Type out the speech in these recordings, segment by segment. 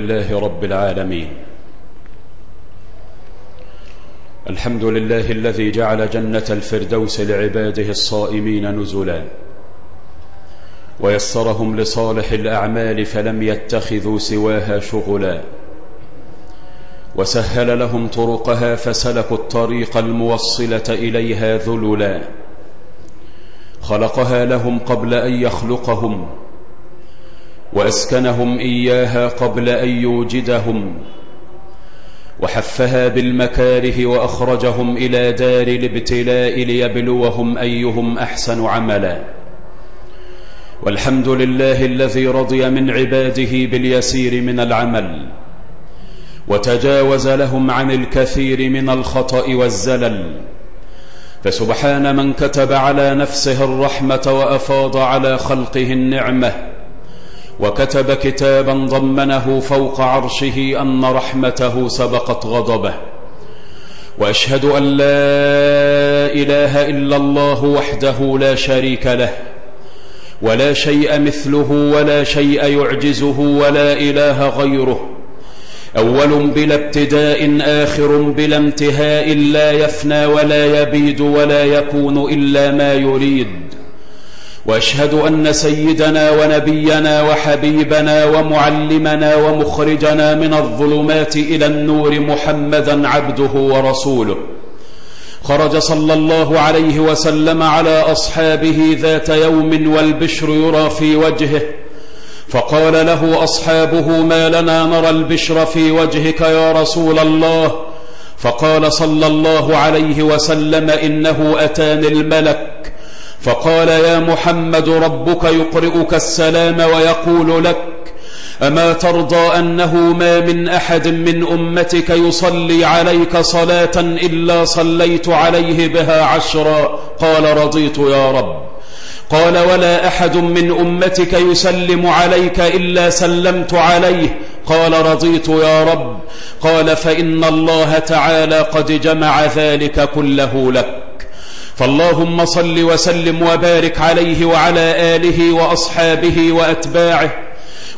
لله رب العالمين. الحمد لله الذي جعل جنة الفردوس لعباده الصائمين نزلا. ويسرهم لصالح الأعمال فلم يتخذوا سواها شغلا. وسهل لهم طرقها فسلكوا الطريق الموصلة إليها ذللا. خلقها لهم قبل أن يخلقهم. وأسكنهم إياها قبل أن يوجدهم وحفها بالمكاره وأخرجهم إلى دار الابتلاء ليبلوهم أيهم أحسن عملا. والحمد لله الذي رضي من عباده باليسير من العمل وتجاوز لهم عن الكثير من الخطأ والزلل. فسبحان من كتب على نفسه الرحمة وأفاض على خلقه النعمة وكتب كتابا ضمنه فوق عرشه أن رحمته سبقت غضبه. وأشهد أن لا إله إلا الله وحده لا شريك له ولا شيء مثله ولا شيء يعجزه ولا إله غيره. أول بلا ابتداء آخر بلا انتهاء لا يفنى ولا يبيد ولا يكون إلا ما يريد. واشهد ان سيدنا ونبينا وحبيبنا ومعلمنا ومخرجنا من الظلمات إلى النور محمدا عبده ورسوله. خرج صلى الله عليه وسلم على اصحابه ذات يوم والبشر يرى في وجهه فقال له اصحابه ما لنا نرى البشر في وجهك يا رسول الله؟ فقال صلى الله عليه وسلم إنه أتاني الملك فقال يا محمد ربك يقرئك السلام ويقول لك أما ترضى أنه ما من أحد من أمتك يصلي عليك صلاة إلا صليت عليه بها عشرا؟ قال رضيت يا رب. قال ولا أحد من أمتك يسلم عليك إلا سلمت عليه. قال رضيت يا رب. قال فإن الله تعالى قد جمع ذلك كله لك. فاللهم صل وسلم وبارك عليه وعلى آله وأصحابه وأتباعه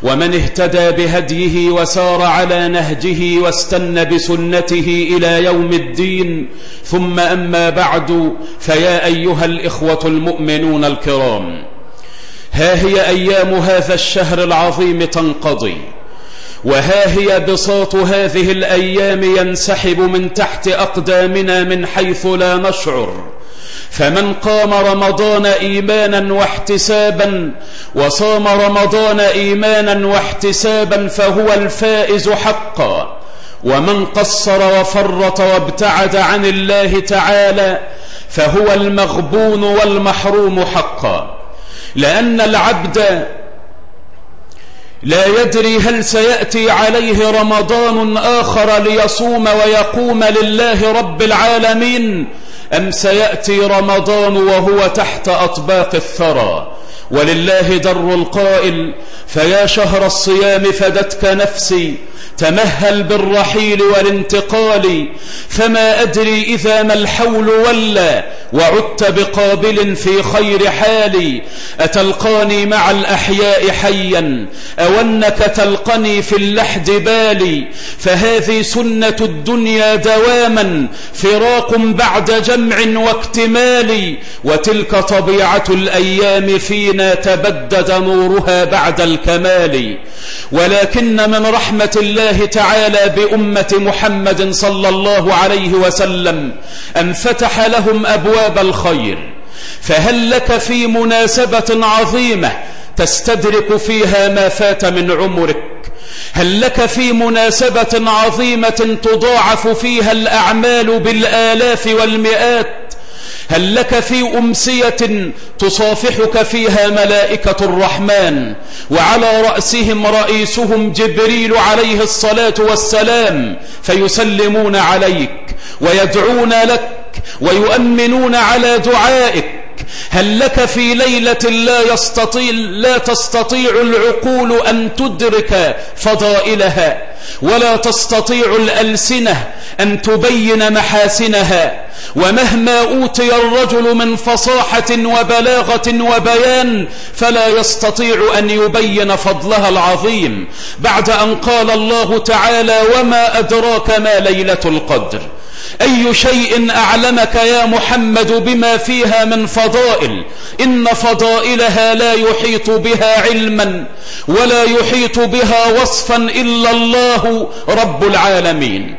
ومن اهتدى بهديه وسار على نهجه واستنى بسنته إلى يوم الدين ثم أما بعد فيا أيها الإخوة المؤمنون الكرام ها هي أيام هذا الشهر العظيم تنقضي وها هي بساط هذه الأيام ينسحب من تحت أقدامنا من حيث لا نشعر. فمن قام رمضان إيمانا واحتسابا وصام رمضان إيمانا واحتسابا فهو الفائز حقا. ومن قصر وفرط وابتعد عن الله تعالى فهو المغبون والمحروم حقا. لأن العبد لا يدري هل سيأتي عليه رمضان آخر ليصوم ويقوم لله رب العالمين أم سيأتي رمضان وهو تحت أطباق الثرى. ولله در القائل فيا شهر الصيام فدتك نفسي تمهل بالرحيل والانتقال فما أدري إذا ما الحول ولا وعدت بقابل في خير حالي أتلقاني مع الأحياء حيا أو أنك تلقني في اللحد بالي فهذه سنة الدنيا دواما فراق بعد جمع واكتمال وتلك طبيعة الأيام فينا تبدد نورها بعد الكمال. ولكن من رحمة الله تعالى بأمة محمد صلى الله عليه وسلم أن فتح لهم أبواب الخير. فهل لك في مناسبة عظيمة تستدرك فيها ما فات من عمرك؟ هل لك في مناسبة عظيمة تضاعف فيها الأعمال بالآلاف والمئات؟ هل لك في أمسية تصافحك فيها ملائكة الرحمن؟ وعلى رأسهم رئيسهم جبريل عليه الصلاة والسلام فيسلمون عليك ويدعون لك ويؤمنون على دعائك هل لك في ليلة لا يستطيع لا تستطيع العقول أن تدرك فضائلها ولا تستطيع الألسنة أن تبين محاسنها ومهما أوتي الرجل من فصاحة وبلاغة وبيان فلا يستطيع أن يبين فضلها العظيم. بعد أن قال الله تعالى وما أدراك ما ليلة القدر أي شيء أعلمك يا محمد بما فيها من فضائل؟ إن فضائلها لا يحيط بها علما ولا يحيط بها وصفا إلا الله رب العالمين.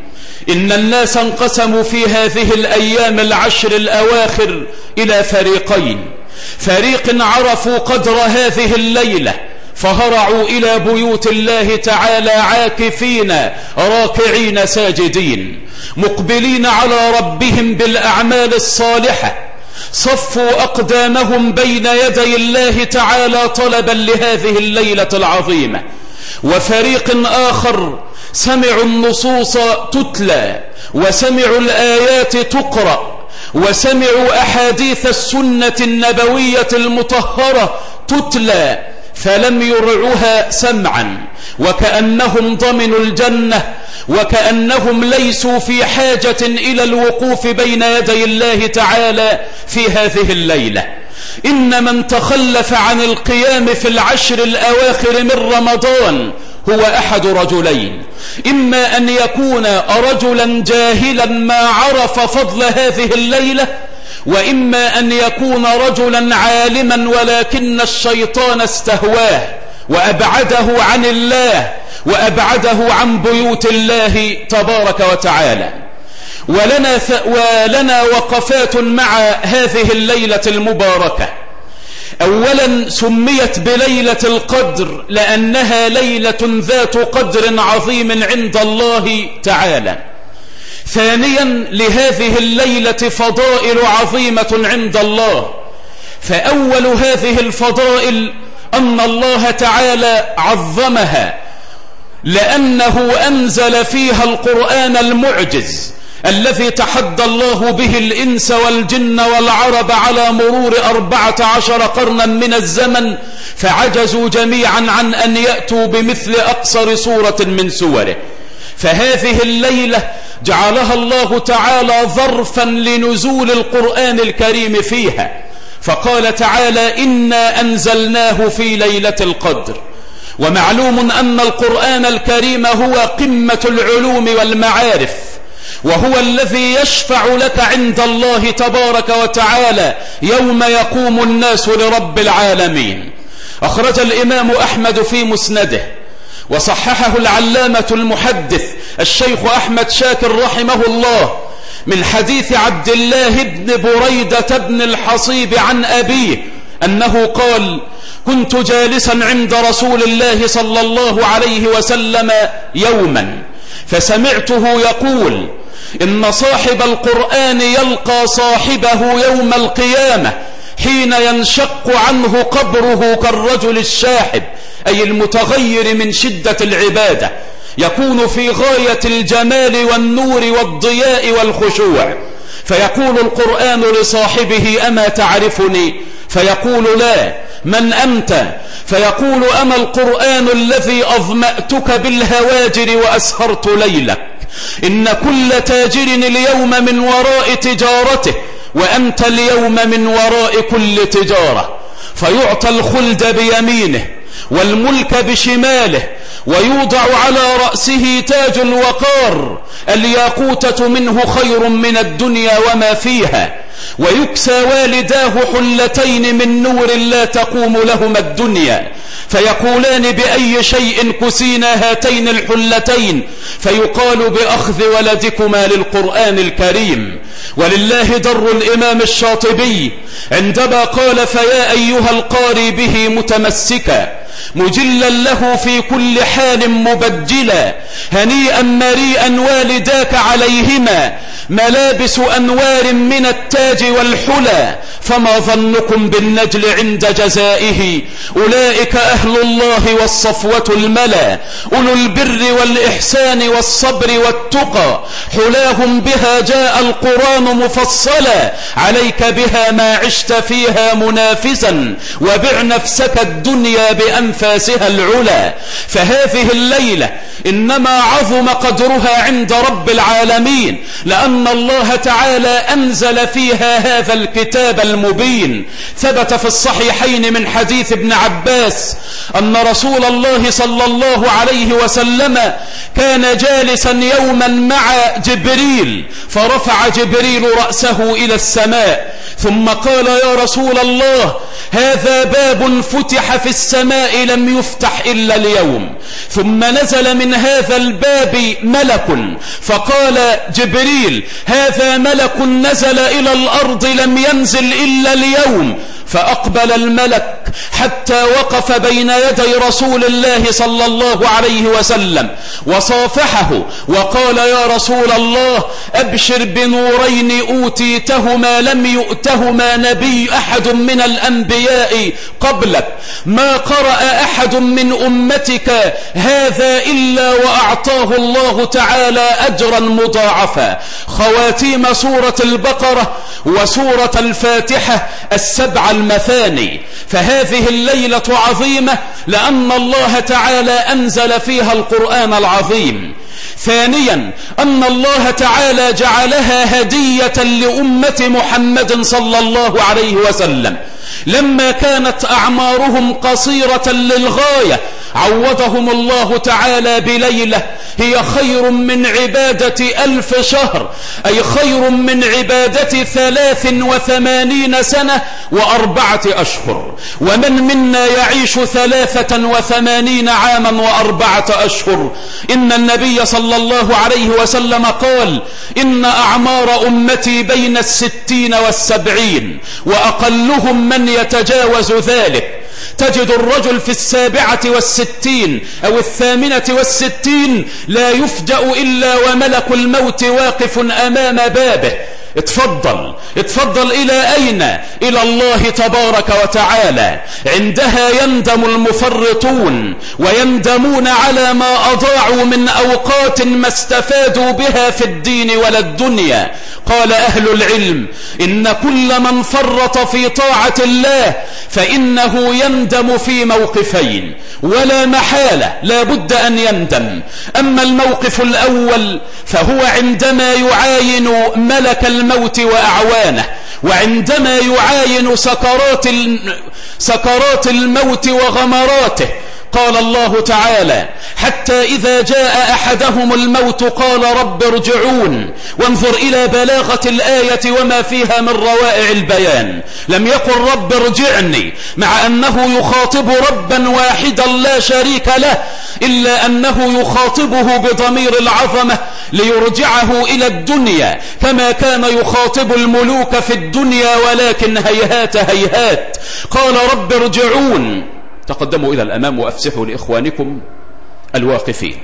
إن الناس انقسموا في هذه الأيام العشر الأواخر إلى فريقين. فريق عرفوا قدر هذه الليلة فهرعوا إلى بيوت الله تعالى عاكفين راكعين ساجدين مقبلين على ربهم بالأعمال الصالحة. صفوا أقدامهم بين يدي الله تعالى طلبا لهذه الليلة العظيمة. وفريق آخر سمعوا النصوص تتلى وسمعوا الآيات تقرأ وسمعوا أحاديث السنة النبوية المطهرة تتلى. فلم يرعها سمعا وكأنهم ضمنوا الجنة وكأنهم ليسوا في حاجة إلى الوقوف بين يدي الله تعالى في هذه الليلة. إن من تخلف عن القيام في العشر الأواخر من رمضان هو أحد رجلين. إما أن يكون رجلا جاهلا ما عرف فضل هذه الليلة وإما أن يكون رجلا عالما ولكن الشيطان استهواه وأبعده عن الله وأبعده عن بيوت الله تبارك وتعالى. ولنا, ولنا وقفات مع هذه الليلة المباركة. أولا سميت بليلة القدر لأنها ليلة ذات قدر عظيم عند الله تعالى. ثانيا لهذه الليلة فضائل عظيمة عند الله. فأول هذه الفضائل أن الله تعالى عظمها لأنه أنزل فيها القرآن المعجز الذي تحدى الله به الإنس والجن والعرب على مرور أربعة عشر قرنا من الزمن فعجزوا جميعا عن أن يأتوا بمثل أقصر صورة من سوره. فهذه الليلة جعلها الله تعالى ظرفا لنزول القرآن الكريم فيها. فقال تعالى إنا أنزلناه في ليلة القدر. ومعلوم أن القرآن الكريم هو قمة العلوم والمعارف وهو الذي يشفع لك عند الله تبارك وتعالى يوم يقوم الناس لرب العالمين. أخرج الإمام أحمد في مسنده. وصححه العلامة المحدث الشيخ أحمد شاكر رحمه الله من حديث عبد الله بن بريدة بن الحصيب عن أبيه أنه قال كنت جالسا عند رسول الله صلى الله عليه وسلم يوما فسمعته يقول إن صاحب القرآن يلقى صاحبه يوم القيامة حين ينشق عنه قبره كالرجل الشاحب أي المتغير من شدة العبادة يكون في غاية الجمال والنور والضياء والخشوع. فيقول القرآن لصاحبه أما تعرفني؟ فيقول لا. من أنت؟ فيقول أما القرآن الذي أظمأتك بالهواجر وأسهرت ليلك. إن كل تاجر اليوم من وراء تجارته وأنت اليوم من وراء كل تجارة. فيعطى الخلد بيمينه والملك بشماله ويوضع على رأسه تاج الوقار. الياقوتة منه خير من الدنيا وما فيها. ويكسى والداه حلتين من نور لا تقوم لهما الدنيا. فيقولان بأي شيء كسينا هاتين الحلتين. فيقال بأخذ ولدكما للقرآن الكريم. ولله در الإمام الشاطبي. عندما قال فيا أيها القاري به متمسكا مجلا له في كل حال مبجلا هنيئا مريئا والداك عليهما ملابس أنوار من التاج والحلى فما ظنكم بالنجل عند جزائه؟ أولئك أهل الله والصفوة الملا أولو البر والإحسان والصبر والتقى. حلاهم بها جاء القرآن مفصلا عليك بها ما عشت فيها منافسا وبع نفسك الدنيا بأنفاسها العلا. فهذه الليلة إنما عظم قدرها عند رب العالمين لأن الله تعالى أنزل فيها هذا الكتاب المبين ثبت في الصحيحين من حديث ابن عباس أن رسول الله صلى الله عليه وسلم كان جالسا يوما مع جبريل فرفع جبريل رأسه إلى السماء ثم قال يا رسول الله هذا باب فتح في السماء لم يفتح إلا اليوم ثم نزل من هذا الباب ملك فقال جبريل هذا ملك نزل إلى الأرض لم ينزل إلا اليوم فأقبل الملك حتى وقف بين يدي رسول الله صلى الله عليه وسلم وصافحه وقال يا رسول الله أبشر بنورين أوتيتهما لم يؤتهما نبي أحد من الأنبياء قبلك. ما قرأ أحد من أمتك هذا إلا وأعطاه الله تعالى أجرا مضاعفا. خواتيم سورة البقرة وسورة الفاتحة السبع المثاني. فهذه الليلة عظيمة لأن الله تعالى أنزل فيها القرآن العظيم. ثانيا أن الله تعالى جعلها هدية لأمة محمد صلى الله عليه وسلم. لما كانت أعمارهم قصيرة للغاية عوضهم الله تعالى بليلة. هي خير من عبادة ألف شهر أي خير من عبادة ثلاث وثمانين سنة وأربعة أشهر. ومن منا يعيش ثلاثة وثمانين عاما وأربعة أشهر؟ إن النبي صلى الله عليه وسلم قال إن أعمار أمتي بين الستين والسبعين وأقلهم من يتجاوز ذلك. تجد الرجل في السابعة والستين أو الثامنة والستين لا يفجأ إلا وملك الموت واقف أمام بابه. اتفضل اتفضل إلى أين؟ إلى الله تبارك وتعالى. عندها يندم المفرطون ويندمون على ما أضاعوا من أوقات ما استفادوا بها في الدين ولا الدنيا. قال أهل العلم إن كل من فرط في طاعة الله فإنه يندم في موقفين. ولا محالة لا بد أن يندم. أما الموقف الأول فهو عندما يعاين ملك وأعوانه وعندما يعاين سكرات سكرات الموت وغمراته قال الله تعالى حتى إذا جاء أحدهم الموت قال رب ارجعون وانظر إلى بلاغة الآية وما فيها من روائع البيان. لم يقل رب ارجعني مع أنه يخاطب ربا واحدا لا شريك له إلا أنه يخاطبه بضمير العظمة ليرجعه إلى الدنيا كما كان يخاطب الملوك في الدنيا ولكن هيهات هيهات. قال رب ارجعون تقدموا إلى الأمام وأفسحوا لإخوانكم الواقفين.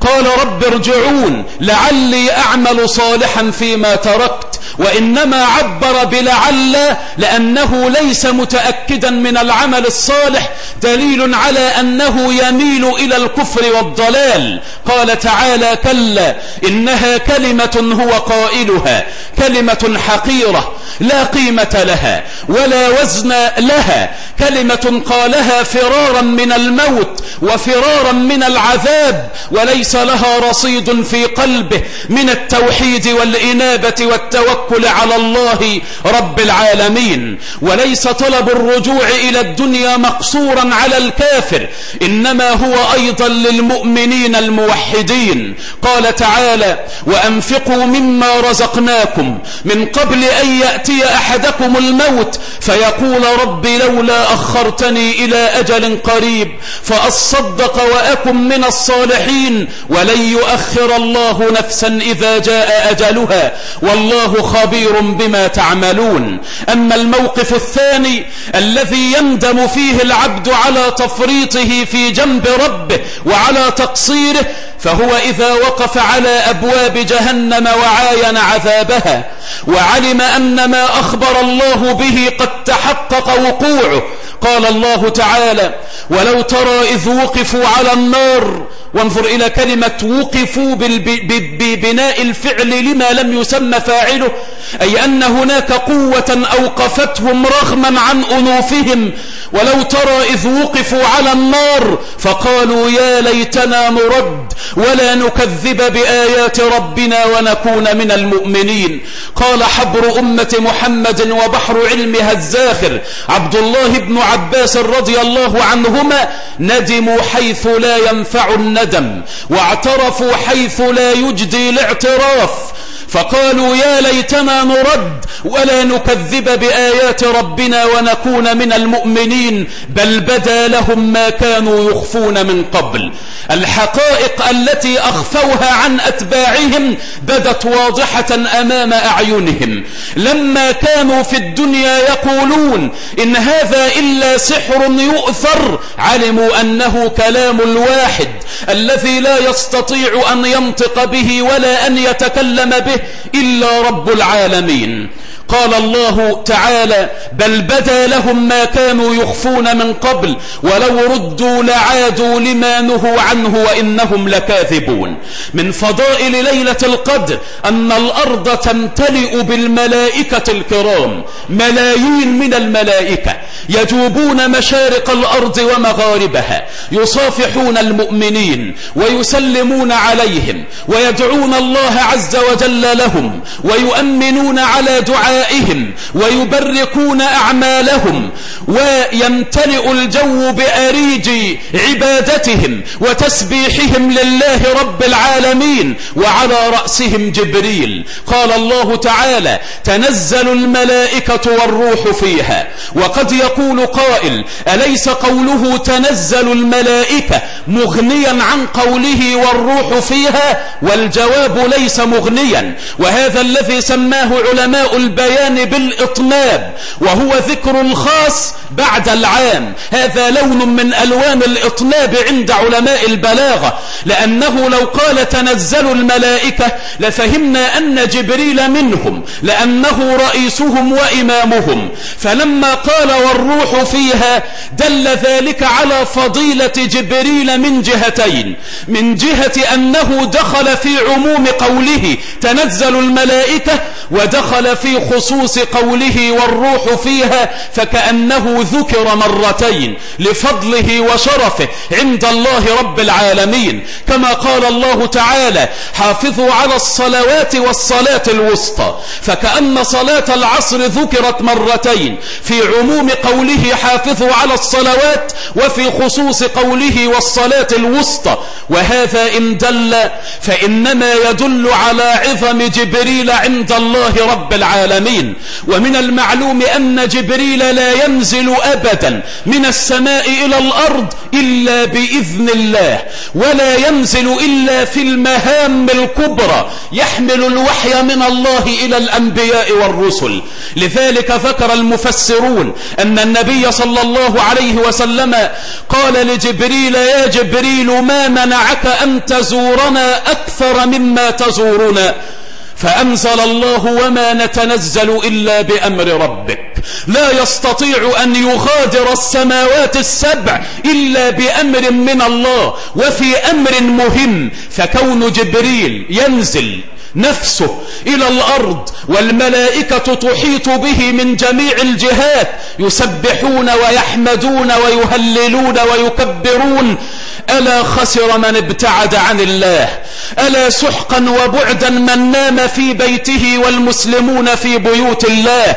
قال رب ارجعون لعلي أعمل صالحا فيما تركت وإنما عبر بلعل لأنه ليس متأكدا من العمل الصالح دليل على أنه يميل إلى الكفر والضلال. قال تعالى كلا إنها كلمة هو قائلها كلمة حقيرة لا قيمة لها ولا وزن لها كلمة قالها فرارا من الموت وفرارا من العذاب وليس لها رصيد في قلبه من التوحيد والإنابة والتوكل على الله رب العالمين. وليس طلب الرجوع إلى الدنيا مقصورا على الكافر إنما هو أيضا للمؤمنين الموحدين. قال تعالى وأنفقوا مما رزقناكم من قبل أن يأتي أحدكم الموت. فيقول رب لولا أخرتني إلى أجل قريب فأصدق وأكن من الصالحين. ولن يؤخر الله نفسا إذا جاء أجلها. والله خبير بما تعملون. أما الموقف الثاني الذي يندم فيه العبد على تفريطه في جنب ربه وعلى تقصيره فهو إذا وقف على أبواب جهنم وعاين عذابها وعلم أن ما أخبر الله به قد تحقق وقوعه. قال الله تعالى ولو ترى إذ وقفوا على النار وانظر إلى كلمة وقفوا ببناء الفعل لما لم يسمى فاعله أي أن هناك قوة أوقفتهم رغما عن أنوفهم ولو ترى إذ وقفوا على النار فقالوا يا ليتنا نرد ولا نكذب بآيات ربنا ونكون من المؤمنين. قال حبر أمة محمد وبحر علمها الزاخر عبد الله بن عباس رضي الله عنهما ندموا حيث لا ينفع الندم واعترفوا حيث لا يجدي الاعتراف فقالوا يا ليتنا نرد ولا نكذب بآيات ربنا ونكون من المؤمنين بل بدا لهم ما كانوا يخفون من قبل. الحقائق التي أخفوها عن أتباعهم بدت واضحة أمام أعينهم. لما كانوا في الدنيا يقولون إن هذا إلا سحر يؤثر علموا أنه كلام الواحد الذي لا يستطيع أن ينطق به ولا أن يتكلم به. إلا رب العالمين. قال الله تعالى بل بدا لهم ما كانوا يخفون من قبل ولو ردوا لعادوا لما نهوا عنه وإنهم لكاذبون. من فضائل ليلة القدر أن الأرض تمتلئ بالملائكة الكرام ملايين من الملائكة. يجوبون مشارق الأرض ومغاربها يصافحون المؤمنين ويسلمون عليهم ويدعون الله عز وجل لهم ويؤمنون على دعائهم ويبركون أعمالهم ويمتلئ الجو بأريج عبادتهم وتسبيحهم لله رب العالمين وعلى رأسهم جبريل. قال الله تعالى تنزل الملائكة والروح فيها وقد يقول قائل أليس قوله تنزل الملائكة مغنيا عن قوله والروح فيها؟ والجواب ليس مغنيا. وهذا الذي سماه علماء البيان بالإطناب وهو ذكر الخاص بعد العام. هذا لون من ألوان الإطناب عند علماء البلاغة. لأنه لو قال تنزل الملائكة لفهمنا أن جبريل منهم لأنه رئيسهم وإمامهم. فلما قال والروح فيها دل ذلك على فضيلة جبريل من جهتين من جهة أنه دخل في عموم قوله تنزل الملائكة ودخل في خصوص قوله والروح فيها فكأنه ذكر مرتين لفضله وشرفه عند الله رب العالمين. كما قال الله تعالى حافظوا على الصلوات والصلاة الوسطى فكأن صلاة العصر ذكرت مرتين في عموم قوله حافظوا على الصلوات وفي خصوص قوله والصلاة الوسطى. وهذا إن دل فإنما يدل على عظم جبريل عند الله رب العالمين. ومن المعلوم أن جبريل لا ينزل أبدا من السماء إلى الأرض إلا بإذن الله ولا ينزل إلا في المهام الكبرى. يحمل الوحي من الله إلى الأنبياء والرسل. لذلك ذكر المفسرون أن النبي صلى الله عليه وسلم قال لجبريل يا جبريل ما منعك أن تزورنا أكثر مما تزورنا؟ فأنزل الله وما نتنزل إلا بأمر ربك. لا يستطيع أن يغادر السماوات السبع إلا بأمر من الله وفي أمر مهم فكون جبريل ينزل. نفسه إلى الأرض والملائكة تحيط به من جميع الجهات يسبحون ويحمدون ويهللون ويكبرون. ألا خسر من ابتعد عن الله؟ ألا سحقا وبعدا من نام في بيته والمسلمون في بيوت الله؟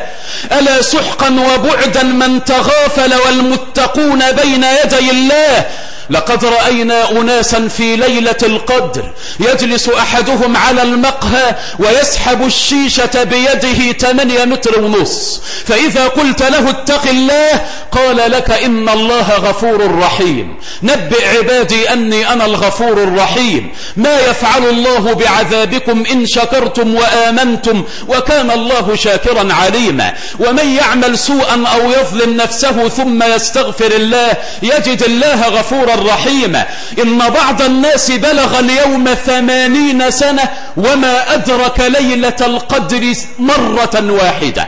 ألا سحقا وبعدا من تغافل والمتقون بين يدي الله؟ لقد رأينا أناسا في ليلة القدر يجلس أحدهم على المقهى ويسحب الشيشة بيده 8 متر ونص. فإذا قلت له اتق الله قال لك إن الله غفور رحيم. نبئ عبادي أني أنا الغفور الرحيم. ما يفعل الله بعذابكم إن شكرتم وآمنتم وكان الله شاكرا عليما. ومن يعمل سوءا أو يظلم نفسه ثم يستغفر الله يجد الله غفورا رحيما إن بعض الناس بلغ اليوم ثمانين سنة وما أدرك ليلة القدر مرة واحدة.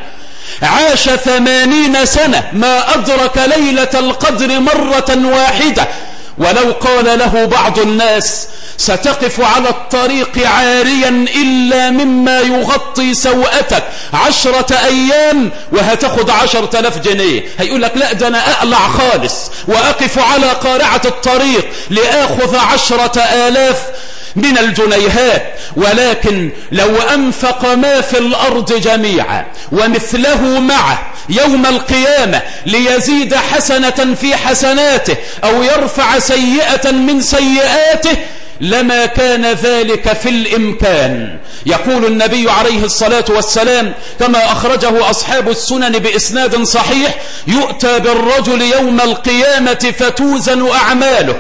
عاش ثمانين سنة ما أدرك ليلة القدر مرة واحدة. ولو قال له بعض الناس ستقف على الطريق عاريا إلا مما يغطي سوءتك عشرة أيام وهتاخد عشر تلاف جنيه. هيقول لك لا ده أنا أقلع خالص وأقف على قارعة الطريق لآخذ عشرة آلاف من الجنيهات. ولكن لو أنفق ما في الأرض جميعا ومثله معه يوم القيامة ليزيد حسنة في حسناته أو يرفع سيئة من سيئاته لما كان ذلك في الإمكان. يقول النبي عليه الصلاة والسلام كما أخرجه أصحاب السنن بإسناد صحيح يؤتى بالرجل يوم القيامة فتوزن أعماله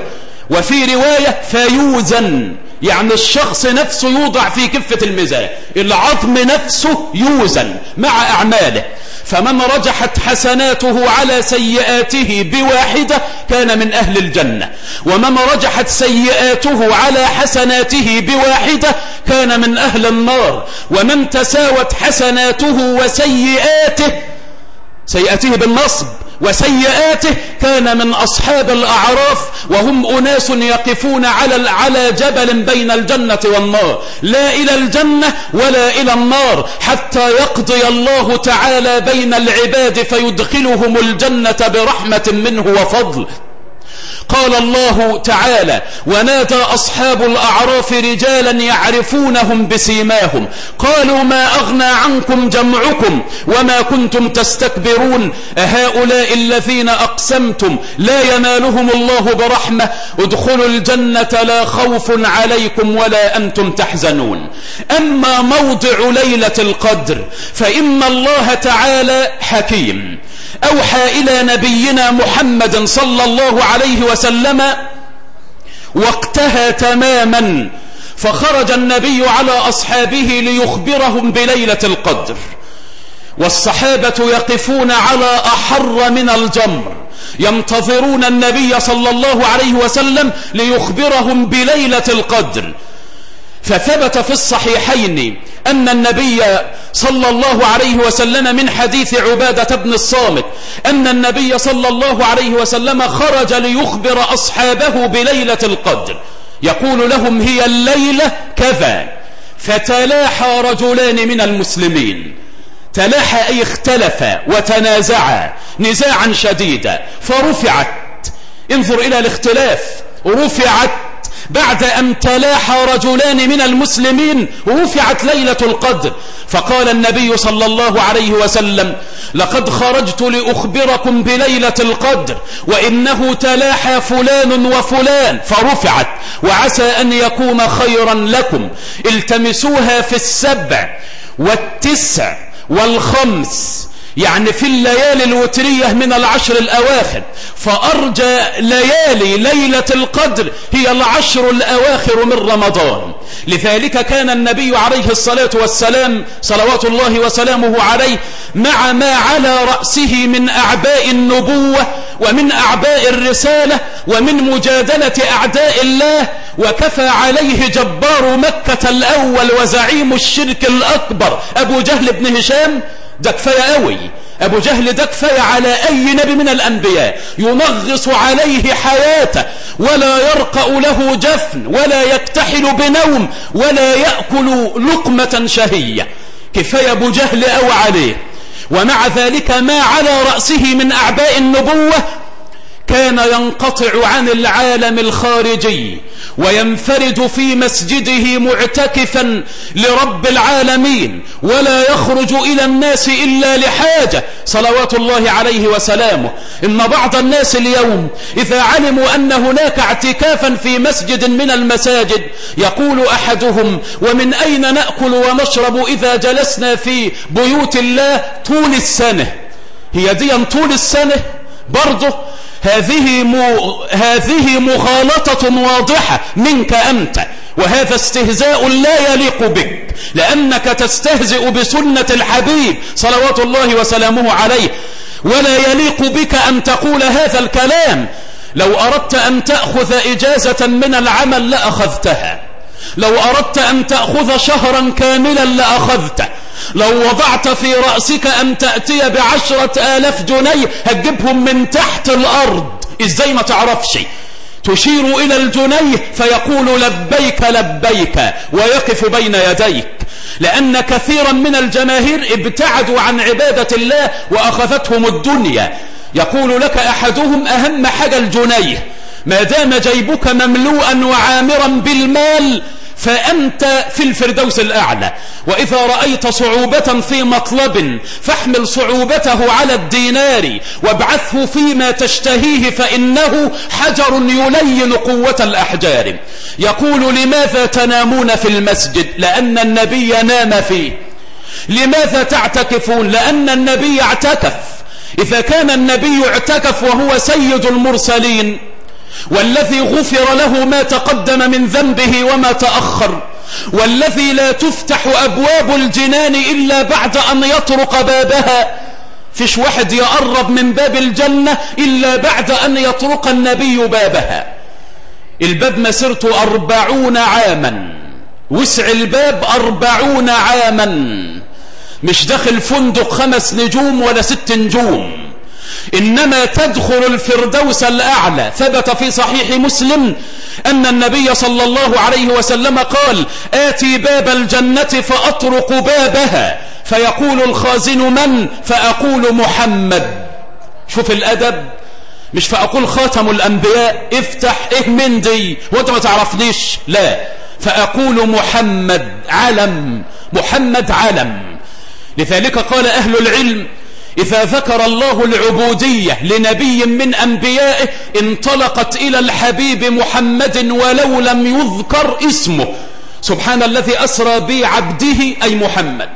وفي رواية فيوزن. يعني الشخص نفسه يوضع في كفة الميزان العظم نفسه يوزن مع أعماله. فمن رجحت حسناته على سيئاته بواحدة كان من أهل الجنة. ومن رجحت سيئاته على حسناته بواحدة كان من أهل النار. ومن تساوت حسناته وسيئاته سيئاته بالنصب. وسيئاته كان من أصحاب الأعراف وهم أناس يقفون على على جبل بين الجنة والنار. لا إلى الجنة ولا إلى النار حتى يقضي الله تعالى بين العباد فيدخلهم الجنة برحمة منه وفضل. قال الله تعالى ونادى أصحاب الأعراف رجالا يعرفونهم بسيماهم. قالوا ما أغنى عنكم جمعكم وما كنتم تستكبرون؟ أهؤلاء الذين أقسمتم لا ينالهم الله برحمة. ادخلوا الجنة لا خوف عليكم ولا أنتم تحزنون. أما موضع ليلة القدر فإن الله تعالى حكيم. أوحى إلى نبينا محمد صلى الله عليه وسلم وقتها تماما فخرج النبي على أصحابه ليخبرهم بليلة القدر. والصحابة يقفون على أحر من الجمر ينتظرون النبي صلى الله عليه وسلم ليخبرهم بليلة القدر. فثبت في الصحيحين أن النبي صلى الله عليه وسلم من حديث عبادة بن الصامت أن النبي صلى الله عليه وسلم خرج ليخبر أصحابه بليلة القدر. يقول لهم هي الليلة كذا. فتلاحى رجلان من المسلمين. تلاحى أي اختلف وتنازعا. نزاعا شديدا. فرفعت. انظر إلى الاختلاف. رفعت. بعد أن تلاحى رجلان من المسلمين رفعت ليلة القدر. فقال النبي صلى الله عليه وسلم لقد خرجت لأخبركم بليلة القدر وإنه تلاحى فلان وفلان. فرفعت وعسى أن يكون خيرا لكم. التمسوها في السبع والتسع والخمس يعني في الليالي الوترية من العشر الأواخر فأرجى ليالي ليلة القدر هي العشر الأواخر من رمضان. لذلك كان النبي عليه الصلاة والسلام صلوات الله وسلامه عليه مع ما على رأسه من أعباء النبوة ومن أعباء الرسالة ومن مجادلة أعداء الله وكفى عليه جبار مكة الأول وزعيم الشرك الأكبر أبو جهل بن هشام ده كفاية قوي أبو جهل ده كفاية على أي نبي من الأنبياء. ينغص عليه حياته. ولا يرقأ له جفن. ولا يكتحل بنوم. ولا يأكل لقمة شهية. كفاية أبو جهل أو عليه. ومع ذلك ما على رأسه من أعباء النبوة كان ينقطع عن العالم الخارجي وينفرد في مسجده معتكفا لرب العالمين ولا يخرج إلى الناس إلا لحاجة. صلوات الله عليه وسلامه. إن بعض الناس اليوم إذا علموا أن هناك اعتكافا في مسجد من المساجد يقول أحدهم ومن أين نأكل ونشرب إذا جلسنا في بيوت الله طول السنة؟ هي دي طول السنة؟ برضه هذه هذه مغالطة واضحة منك أنت وهذا استهزاء لا يليق بك لأنك تستهزئ بسنة الحبيب صلوات الله وسلامه عليه ولا يليق بك أن تقول هذا الكلام. لو أردت أن تأخذ إجازة من العمل لأخذتها لو أردت أن تأخذ شهرا كاملا لأخذته لو وضعت في رأسك أن تأتي بعشرة آلاف جنيه هتجيبهم من تحت الأرض. إزاي ما تعرفش؟ تشير إلى الجنيه فيقول لبيك لبيك ويقف بين يديك. لأن كثيرا من الجماهير ابتعدوا عن عبادة الله وأخذتهم الدنيا. يقول لك أحدهم أهم حاجة الجنيه. ما دام جيبك مملوءا وعامرا بالمال فأنت في الفردوس الأعلى. وإذا رأيت صعوبة في مطلب فاحمل صعوبته على الدينار وابعثه فيما تشتهيه فإنه حجر يلين قوة الأحجار. يقول لماذا تنامون في المسجد؟ لأن النبي نام فيه. لماذا تعتكفون؟ لأن النبي اعتكف. إذا كان النبي اعتكف وهو سيد المرسلين والذي غفر له ما تقدم من ذنبه وما تأخر والذي لا تفتح أبواب الجنان إلا بعد أن يطرق بابها. فيش واحد يقرب من باب الجنة إلا بعد أن يطرق النبي بابها. الباب مسيرته أربعون عاما. وسع الباب أربعون عاما. مش داخل فندق خمس نجوم ولا ست نجوم. إنما تدخل الفردوس الأعلى. ثبت في صحيح مسلم أن النبي صلى الله عليه وسلم قال آتي باب الجنة فأطرق بابها. فيقول الخازن من؟ فأقول محمد. شوف الأدب. مش فأقول خاتم الأنبياء افتح إيه من دي وأنت ما تعرفنيش. لا. فأقول محمد علم. محمد علم. لذلك قال أهل العلم إذا ذكر الله العبودية لنبي من أنبيائه انطلقت إلى الحبيب محمد ولو لم يذكر اسمه. سبحان الذي أسرى بعبده أي محمد.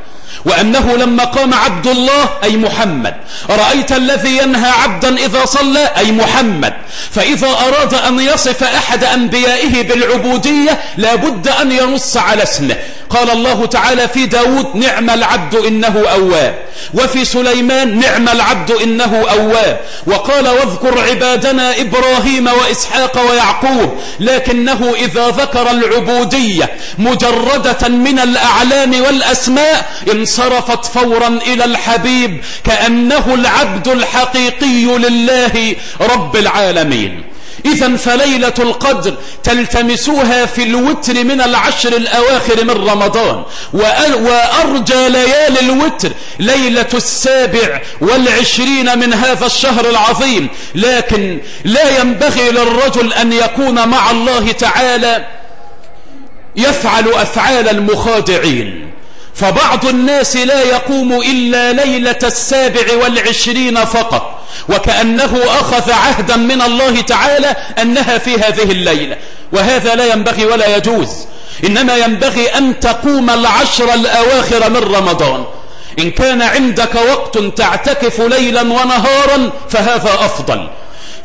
وأنه لما قام عبد الله أي محمد. رأيت الذي ينهى عبدا إذا صلى أي محمد. فإذا أراد أن يصف أحد أنبيائه بالعبودية لابد أن ينص على اسمه. قال الله تعالى في داود نعم العبد إنه أواب. وفي سليمان نعم العبد إنه أواب. وقال واذكر عبادنا إبراهيم وإسحاق ويعقوب لكنه إذا ذكر العبودية مجردة من الأعلام والأسماء انصرفت فورا إلى الحبيب كأنه العبد الحقيقي لله رب العالمين. إذا فليلة القدر تلتمسوها في الوتر من العشر الأواخر من رمضان وأرجى ليالي الوتر ليلة السابع والعشرين من هذا الشهر العظيم. لكن لا ينبغي للرجل أن يكون مع الله تعالى يفعل أفعال المخادعين. فبعض الناس لا يقوم إلا ليلة السابع والعشرين فقط وكأنه أخذ عهدا من الله تعالى أنها في هذه الليلة. وهذا لا ينبغي ولا يجوز. إنما ينبغي أن تقوم العشر الأواخر من رمضان. إن كان عندك وقت تعتكف ليلا ونهارا فهذا أفضل.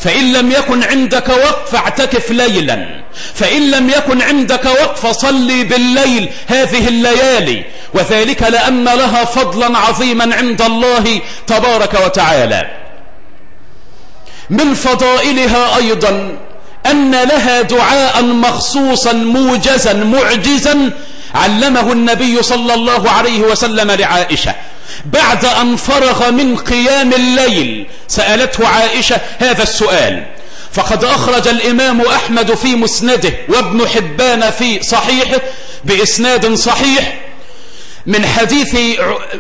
فإن لم يكن عندك وقت فاعتكف ليلا. فإن لم يكن عندك وقت فصلي بالليل هذه الليالي. وذلك لأن لها فضلا عظيما عند الله تبارك وتعالى. من فضائلها أيضا أن لها دعاء مخصوصا موجزا معجزا علمه النبي صلى الله عليه وسلم لعائشة. بعد أن فرغ من قيام الليل سألته عائشة هذا السؤال. فقد أخرج الإمام أحمد في مسنده وابن حبان في صحيحه بإسناد صحيح من حديث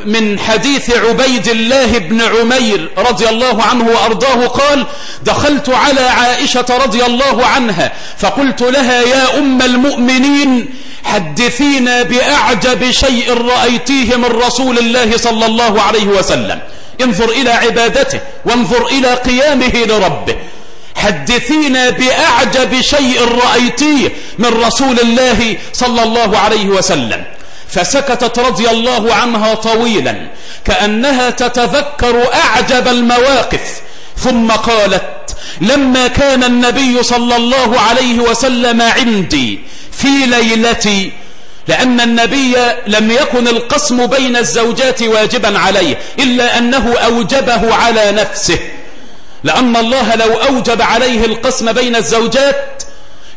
من حديث عبيد الله بن عمير رضي الله عنه وأرضاه قال دخلت على عائشة رضي الله عنها فقلت لها يا أم المؤمنين حدثينا بأعجب شيء رأيتيه من رسول الله صلى الله عليه وسلم. انظر إلى عبادته وانظر إلى قيامه لربه. حدثينا بأعجب شيء رأيتيه من رسول الله صلى الله عليه وسلم. فسكتت رضي الله عنها طويلا كأنها تتذكر أعجب المواقف. ثم قالت لما كان النبي صلى الله عليه وسلم عندي في ليلتي لأن النبي لم يكن القسم بين الزوجات واجبا عليه إلا أنه أوجبه على نفسه. لأن الله لو أوجب عليه القسم بين الزوجات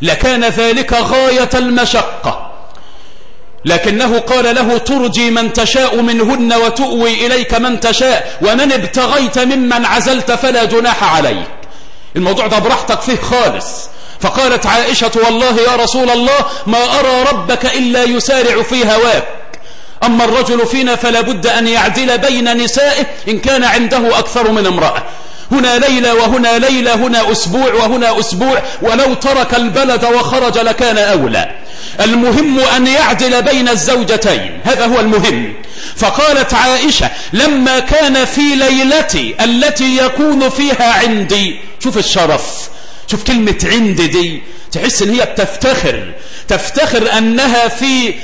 لكان ذلك غاية المشقة. لكنه قال له ترجي من تشاء منهن وتؤوي إليك من تشاء ومن ابتغيت ممن عزلت فلا جناح عليك. الموضوع ده براحتك فيه خالص. فقالت عائشة والله يا رسول الله ما أرى ربك إلا يسارع في هواك. أما الرجل فينا فلا بد أن يعدل بين نسائه إن كان عنده أكثر من امرأة. هنا ليلة وهنا ليلة هنا أسبوع وهنا أسبوع ولو ترك البلد وخرج لكان أولى. المهم أن يعدل بين الزوجتين هذا هو المهم. فقالت عائشة لما كان في ليلتي التي يكون فيها عندي شوف الشرف. شوف كلمة عند دي تحس إن هي بتفتخر. تفتخر أنها في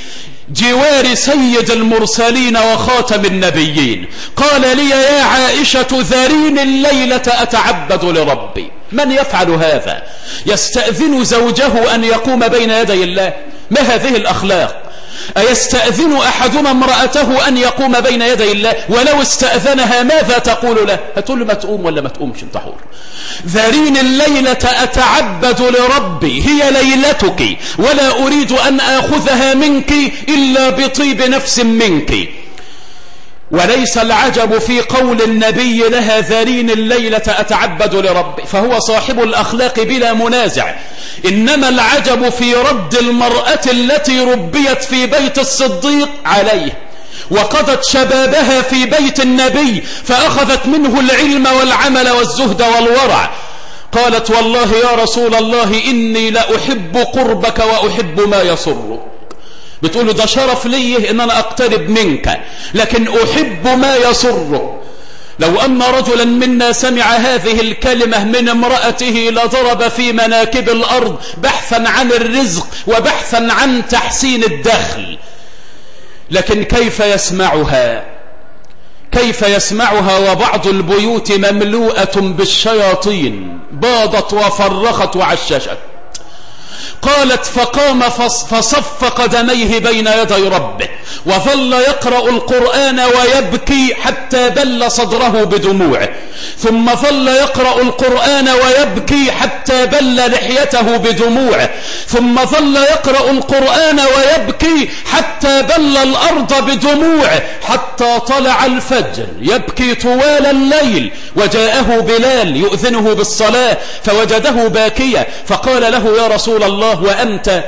جوار سيد المرسلين وخاتم النبيين. قال لي يا عائشة ذرين الليلة أتعبد لربي. من يفعل هذا؟ يستأذن زوجه أن يقوم بين يدي الله. ما هذه الأخلاق؟ أيستأذن أحدنا امرأته أن يقوم بين يدي الله؟ ولو استأذنها ماذا تقول له؟ هتقول له ما تقوم ولا ما تقومش انت حور ذرين الليلة أتعبد لربي هي ليلتك ولا أريد أن آخذها منك إلا بطيب نفس منك. وليس العجب في قول النبي لها ذرين الليلة أتعبد لربي فهو صاحب الأخلاق بلا منازع. إنما العجب في رد المرأة التي ربيت في بيت الصديق عليه وقضت شبابها في بيت النبي فأخذت منه العلم والعمل والزهد والورع. قالت والله يا رسول الله إني لأحب قربك وأحب ما يسرك بتقول ده شرف لي إن أنا أقترب منك لكن أحب ما يسرك لو أن رجلا منا سمع هذه الكلمة من امرأته لضرب في مناكب الأرض بحثا عن الرزق وبحثا عن تحسين الدخل. لكن كيف يسمعها؟ كيف يسمعها وبعض البيوت مملوءة بالشياطين؟ باضت وفرخت وعششت. قالت فقام فصف قدميه بين يدي ربه وظل يقرأ القرآن ويبكي حتى بل صدره بدموعه. ثم ظل يقرأ القرآن ويبكي حتى بل لحيته بدموعه. ثم ظل يقرأ القرآن ويبكي حتى بل الأرض بدموعه. حتى طلع الفجر. يبكي طوال الليل. وجاءه بلال يؤذنه بالصلاة فوجده باكيا فقال له يا رسول الله وأنت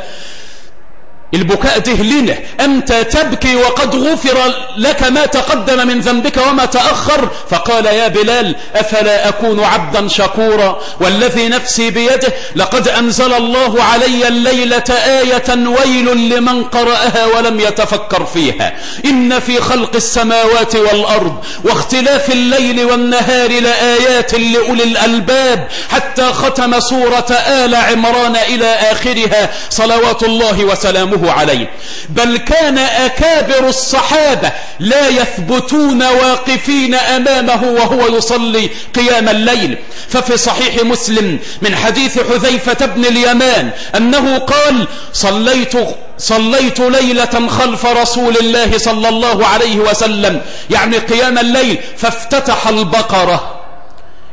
البكاء تهلنه أنت تبكي وقد غفر لك ما تقدم من ذنبك وما تأخر. فقال يا بلال أفلا أكون عبدا شكورا؟ والذي نفسي بيده لقد أنزل الله علي الليلة آية ويل لمن قرأها ولم يتفكر فيها. إن في خلق السماوات والأرض واختلاف الليل والنهار لآيات لأولي الألباب حتى ختم سورة آل عمران إلى آخرها. صلوات الله وسلامه عليه. بل كان أكابر الصحابة لا يثبتون واقفين أمامه وهو يصلي قيام الليل. ففي صحيح مسلم من حديث حذيفة بن اليمان أنه قال صليت صليت ليلة خلف رسول الله صلى الله عليه وسلم يعني قيام الليل فافتتح البقرة.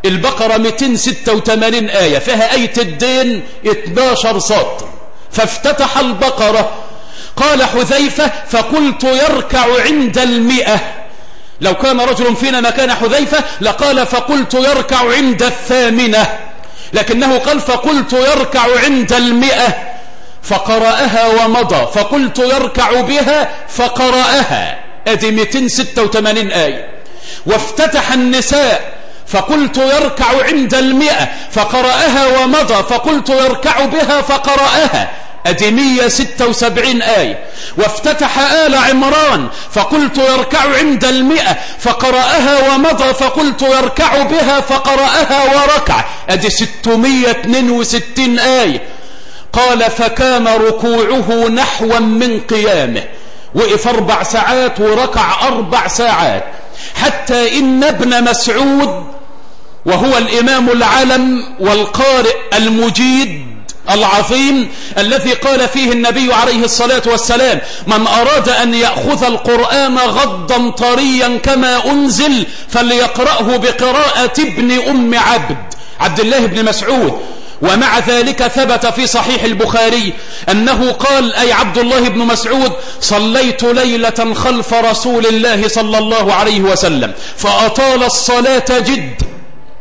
البقرة 286 آية فيها آية الدين 12 سطر فافتتح البقرة. قال حذيفة فقلت يركع عند المئة. لو كان رجل فينا مكان حذيفة لقال فقلت يركع عند الثامنة. لكنه قال فقلت يركع عند المئة. فقرأها ومضى. فقلت يركع بها فقرأها. أدي 286 آية. وافتتح النساء. فقلت يركع عند المئة فقرأها ومضى فقلت يركع بها فقرأها. أدي 176 آية. وافتتح آل عمران فقلت يركع عند المئة فقرأها ومضى فقلت يركع بها فقرأها وركع. أدي 662 آية. قال فكان ركوعه نحوا من قيامه. وقف أربع ساعات وركع أربع ساعات. حتى إن ابن مسعود وهو الإمام العلم والقارئ المجيد العظيم الذي قال فيه النبي عليه الصلاة والسلام من أراد أن يأخذ القرآن غضا طريا كما أنزل فليقرأه بقراءة ابن أم عبد. عبد الله بن مسعود. ومع ذلك ثبت في صحيح البخاري أنه قال أي عبد الله بن مسعود صليت ليلة خلف رسول الله صلى الله عليه وسلم فأطال الصلاة جد.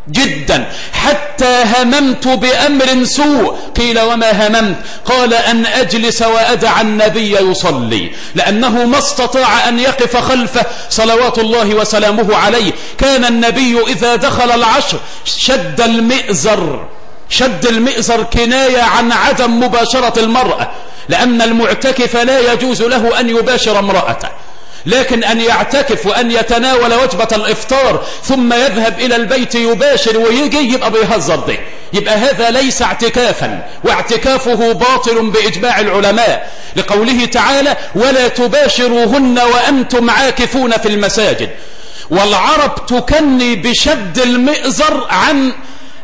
جدا. حتى هممت بأمر سوء. قيل وما هممت؟ قال أن أجلس وأدع النبي يصلي. لأنه ما استطاع أن يقف خلفه. صلوات الله وسلامه عليه. كان النبي إذا دخل العشر شد المئزر. شد المئزر كناية عن عدم مباشرة المرأة. لأن المعتكف لا يجوز له أن يباشر امرأته. لكن أن يعتكف وأن يتناول وجبة الإفطار ثم يذهب إلى البيت يباشر ويجي يبقى بيهزر ده يبقى هذا ليس اعتكافا واعتكافه باطل بإجماع العلماء. لقوله تعالى ولا تباشروهن وأنتم عاكفون في المساجد. والعرب تكني بشد المئزر عن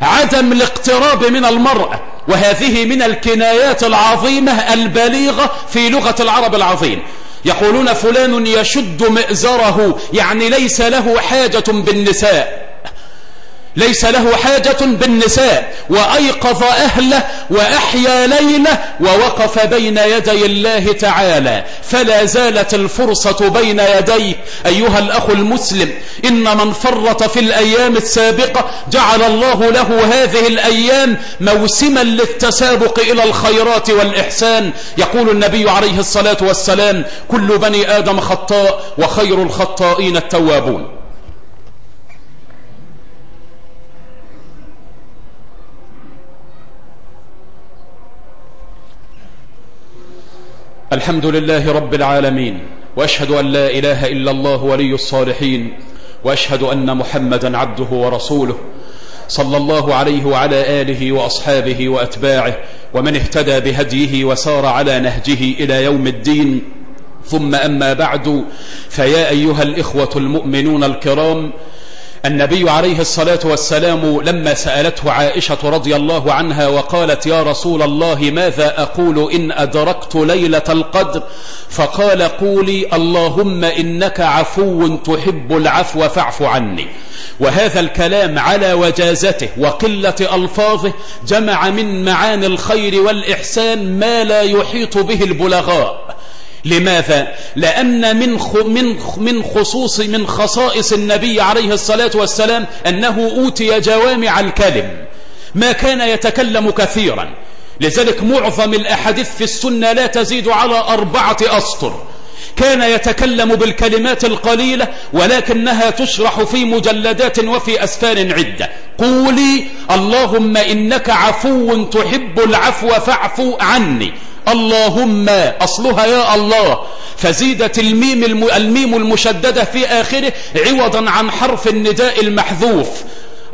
عدم الاقتراب من المرأة وهذه من الكنايات العظيمة البليغة في لغة العرب العظيم. يقولون فلان يشد مئزره يعني ليس له حاجة بالنساء. ليس له حاجة بالنساء وأيقظ أهله وأحيا ليله ووقف بين يدي الله تعالى. فلا زالت الفرصة بين يديه أيها الأخ المسلم إن من فرط في الأيام السابقة جعل الله له هذه الأيام موسما للتسابق إلى الخيرات والإحسان. يقول النبي عليه الصلاة والسلام كل بني آدم خطاء وخير الخطائين التوابون. الحمد لله رب العالمين وأشهد أن لا إله إلا الله ولي الصالحين وأشهد أن محمدا عبده ورسوله صلى الله عليه وعلى آله وأصحابه وأتباعه ومن اهتدى بهديه وسار على نهجه إلى يوم الدين. ثم أما بعد فيا أيها الإخوة المؤمنون الكرام النبي عليه الصلاة والسلام لما سألته عائشة رضي الله عنها وقالت يا رسول الله ماذا أقول إن أدركت ليلة القدر؟ فقال قولي اللهم إنك عفو تحب العفو فاعف عني. وهذا الكلام على وجازته وقلة ألفاظه جمع من معاني الخير والإحسان ما لا يحيط به البلغاء. لماذا؟ لأن من من من خصوص من خصائص النبي عليه الصلاة والسلام أنه أوتي جوامع الكلم. ما كان يتكلم كثيرا. لذلك معظم الأحاديث في السنة لا تزيد على أربعة أسطر. كان يتكلم بالكلمات القليلة ولكنها تشرح في مجلدات وفي أسفار عدة. قولي اللهم إنك عفو تحب العفو فاعفو عني. اللهم أصلها يا الله. فزيدت الميم, الميم المشددة في آخره عوضا عن حرف النداء المحذوف.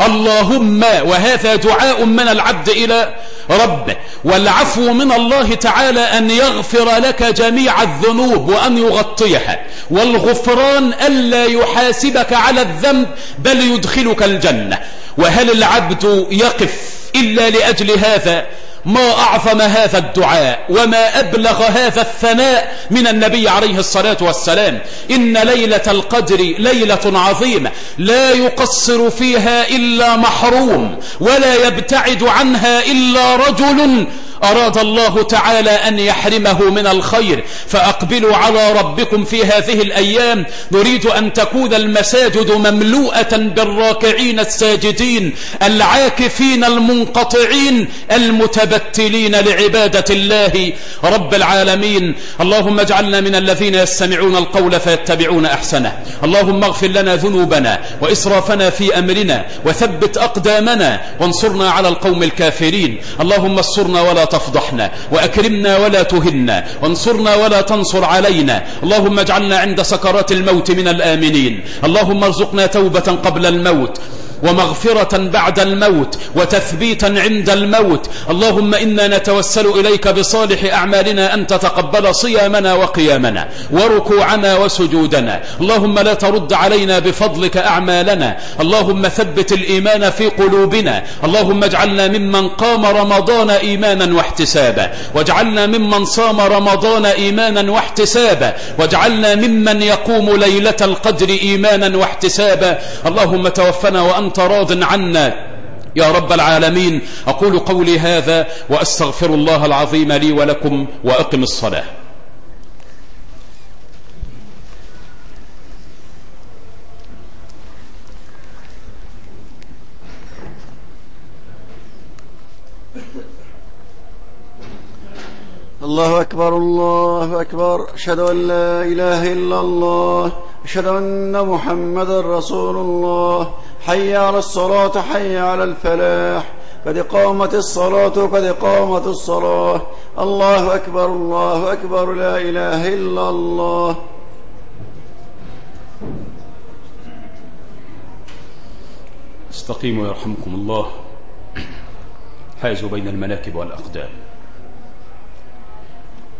اللهم وهذا دعاء من العبد إلى ربه والعفو من الله تعالى أن يغفر لك جميع الذنوب وأن يغطيها. والغفران ألا يحاسبك على الذنب بل يدخلك الجنة. وهل العبد يقف إلا لأجل هذا؟ ما أعظم هذا الدعاء وما أبلغ هذا الثناء من النبي عليه الصلاة والسلام. إن ليلة القدر ليلة عظيمة لا يقصر فيها إلا محروم ولا يبتعد عنها إلا رجل أراد الله تعالى أن يحرمه من الخير فأقبلوا على ربكم في هذه الأيام. نريد أن تكون المساجد مملوءة بالراكعين الساجدين العاكفين المنقطعين المتبتلين لعبادة الله. رب العالمين اللهم اجعلنا من الذين يستمعون القول فيتبعون أحسنه. اللهم اغفر لنا ذنوبنا وإسرافنا في أمرنا وثبت أقدامنا وانصرنا على القوم الكافرين. اللهم استرنا ولا تفضحنا وأكرمنا ولا تهنا وانصرنا ولا تنصر علينا. اللهم اجعلنا عند سكرات الموت من الآمنين. اللهم ارزقنا توبة قبل الموت. ومغفرة بعد الموت وتثبيتا عند الموت. اللهم إنا نتوسل إليك بصالح أعمالنا أن تتقبل صيامنا وقيامنا وركوعنا وسجودنا. اللهم لا ترد علينا بفضلك أعمالنا. اللهم ثبت الإيمان في قلوبنا. اللهم اجعلنا ممن قام رمضان إيمانا واحتسابا. واجعلنا ممن صام رمضان إيمانا واحتسابا. واجعلنا ممن يقوم ليلة القدر إيمانا واحتسابا. اللهم توفنا وأنت وأنت راض عنا. يا رب العالمين أقول قولي هذا وأستغفر الله العظيم لي ولكم وأقم الصلاة. الله أكبر الله أكبر. أشهد أن لا إله إلا الله. أشهد أن محمد رسول الله. حي على الصلاة حي على الفلاح. قد قامت الصلاة قد قامت الصلاة. الله أكبر الله أكبر. لا إله إلا الله. استقيموا يرحمكم الله. حازوا بين المناكب والأقدام.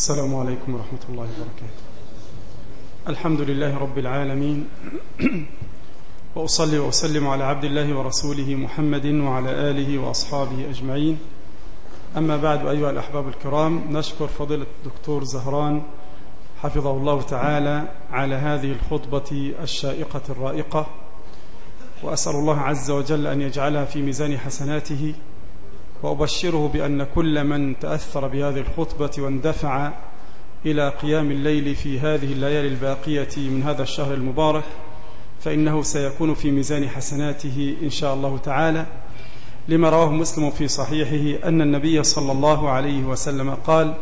السلام عليكم ورحمة الله وبركاته. الحمد لله رب العالمين. وأصلي وأسلم على عبد الله ورسوله محمد وعلى آله وأصحابه أجمعين. أما بعد أيها الأحباب الكرام نشكر فضيلة الدكتور زهران حفظه الله تعالى على هذه الخطبة الشائقة الرائقة. وأسأل الله عز وجل أن يجعلها في ميزان حسناته وأبشره بأن كل من تأثر بهذه الخطبة واندفع إلى قيام الليل في هذه الليالي الباقية من هذا الشهر المبارك فإنه سيكون في ميزان حسناته إن شاء الله تعالى. لما رواه مسلم في صحيحه أن النبي صلى الله عليه وسلم قال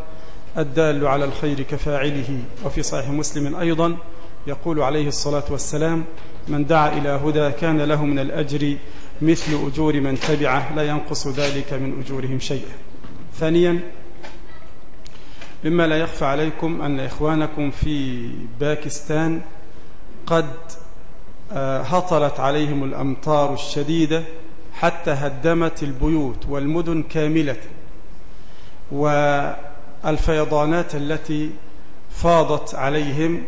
الدال على الخير كفاعله. وفي صحيح مسلم أيضا يقول عليه الصلاة والسلام من دعا إلى هدى كان له من الأجر مثل أجور من تبعه لا ينقص ذلك من أجورهم شيئا. ثانيا مما لا يخفى عليكم أن إخوانكم في باكستان قد هطلت عليهم الأمطار الشديدة حتى هدمت البيوت والمدن كاملة والفيضانات التي فاضت عليهم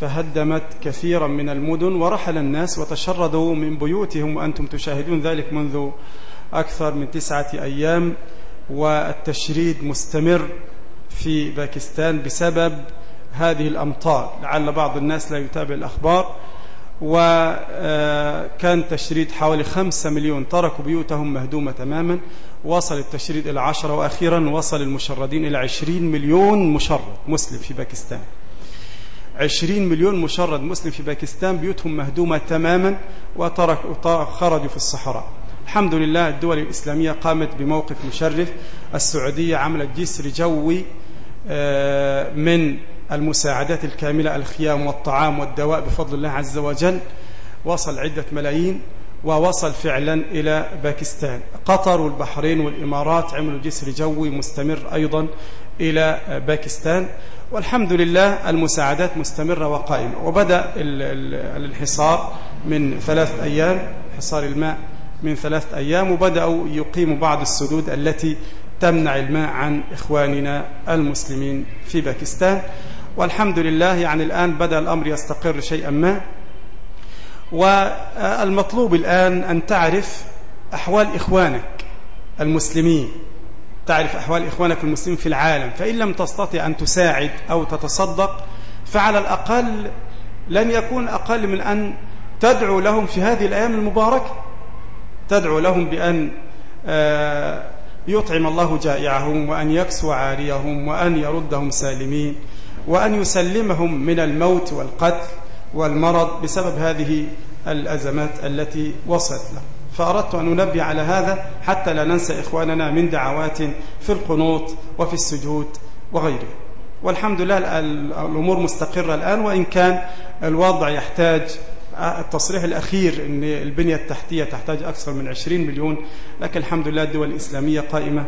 فهدمت كثيرا من المدن ورحل الناس وتشردوا من بيوتهم وأنتم تشاهدون ذلك منذ أكثر من تسعة أيام. والتشريد مستمر في باكستان بسبب هذه الأمطار. لعل بعض الناس لا يتابع الأخبار. وكان تشريد حوالي خمسة مليون. تركوا بيوتهم مهدومة تماما. وصل التشريد إلى عشرة. وأخيرا وصل المشردين إلى عشرين مليون مشرد مسلم في باكستان. عشرين مليون مشرد مسلم في باكستان بيوتهم مهدومة تماما وترك خرجوا في الصحراء. الحمد لله الدول الإسلامية قامت بموقف مشرف. السعودية عملت جسر جوي آه، من المساعدات الكاملة الخيام والطعام والدواء بفضل الله عز وجل. وصل عدة ملايين ووصل فعلا إلى باكستان. قطر والبحرين والإمارات عملوا جسر جوي مستمر أيضا إلى باكستان. والحمد لله المساعدات مستمرة وقائمة. وبدأ الانحصار من ثلاث أيام حصار الماء من ثلاث أيام وبدأوا يقيموا بعض السدود التي تمنع الماء عن إخواننا المسلمين في باكستان. والحمد لله يعني الآن بدأ الأمر يستقر شيئا ما. والمطلوب الآن أن تعرف أحوال إخوانك المسلمين. تعرف أحوال إخوانك المسلمين في العالم فإن لم تستطع أن تساعد أو تتصدق فعلى الأقل لن يكون أقل من أن تدعو لهم في هذه الأيام المباركة. تدعو لهم بأن آه، يطعم الله جائعهم وأن يكسو عاريهم وأن يردهم سالمين وأن يسلمهم من الموت والقتل والمرض بسبب هذه الأزمات التي وصلت له فأردت أن أنبه على هذا حتى لا ننسى إخواننا من دعوات في القنوط وفي السجود وغيره والحمد لله الأمور مستقرة الآن وإن كان الوضع يحتاج التصريح الأخير أن البنية التحتية تحتاج أكثر من 20 مليون لكن الحمد لله الدول الإسلامية قائمة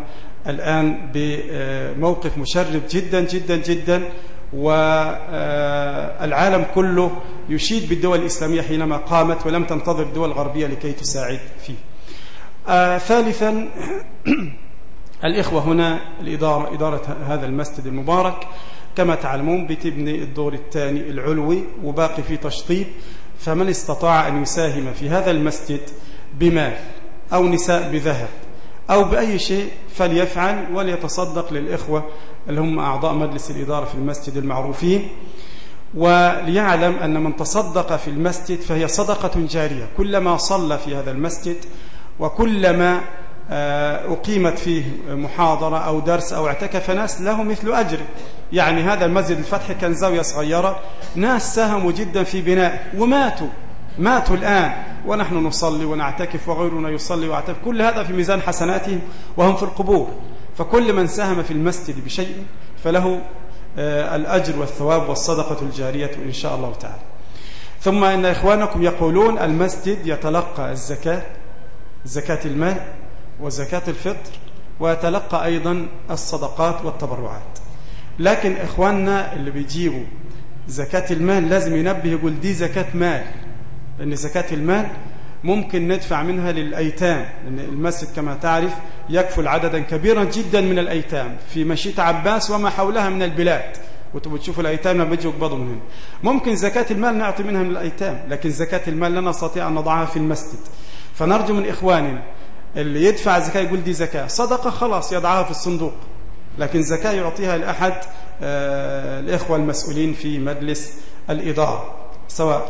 الآن بموقف مشرف جدا جدا جدا والعالم كله يشيد بالدول الإسلامية حينما قامت ولم تنتظر الدول الغربية لكي تساعد فيه. آه، ثالثا الإخوة هنا الإدارة إدارة هذا المسجد المبارك. كما تعلمون بتبني الدور الثاني العلوي وباقي في تشطيب. فمن استطاع أن يساهم في هذا المسجد بمال أو نساء بذهب. أو بأي شيء فليفعل وليتصدق للإخوة اللي هم أعضاء مجلس الإدارة في المسجد المعروفين. وليعلم أن من تصدق في المسجد فهي صدقة جارية. كلما صلى في هذا المسجد وكلما آه، أقيمت فيه محاضرة أو درس أو اعتكف ناس له مثل أجر. يعني هذا المسجد الفتح كان زاوية صغيرة ناس ساهموا جدا في بناء وماتوا. ماتوا الآن ونحن نصلي ونعتكف وغيرنا يصلي ويعتكف. كل هذا في ميزان حسناتهم وهم في القبور. فكل من ساهم في المسجد بشيء فله آه، الأجر والثواب والصدقة الجارية إن شاء الله تعالى. ثم إن إخوانكم يقولون المسجد يتلقى الزكاة زكاة المال وزكاة الفطر ويتلقى أيضا الصدقات والتبرعات. لكن إخواننا اللي بيجيبوا زكاة المال لازم ينبه يقول دي زكاة مال. لأن زكاة المال ممكن ندفع منها للأيتام لأن المسجد كما تعرف يكفل عددا كبيرا جدا من الأيتام. في مشية عباس وما حولها من البلاد. وتبقوا تشوفوا الأيتام لما بيجوا يقبضوا من هنا. ممكن زكاة المال نعطي منها من الأيتام لكن زكاة المال لا نستطيع أن نضعها في المسجد. فنرجو من إخواننا اللي يدفع زكاة يقول دي زكاة. صدقة خلاص يضعها في الصندوق. لكن زكاة يعطيها لأحد آه، الإخوة المسؤولين في مجلس الإدارة. سواء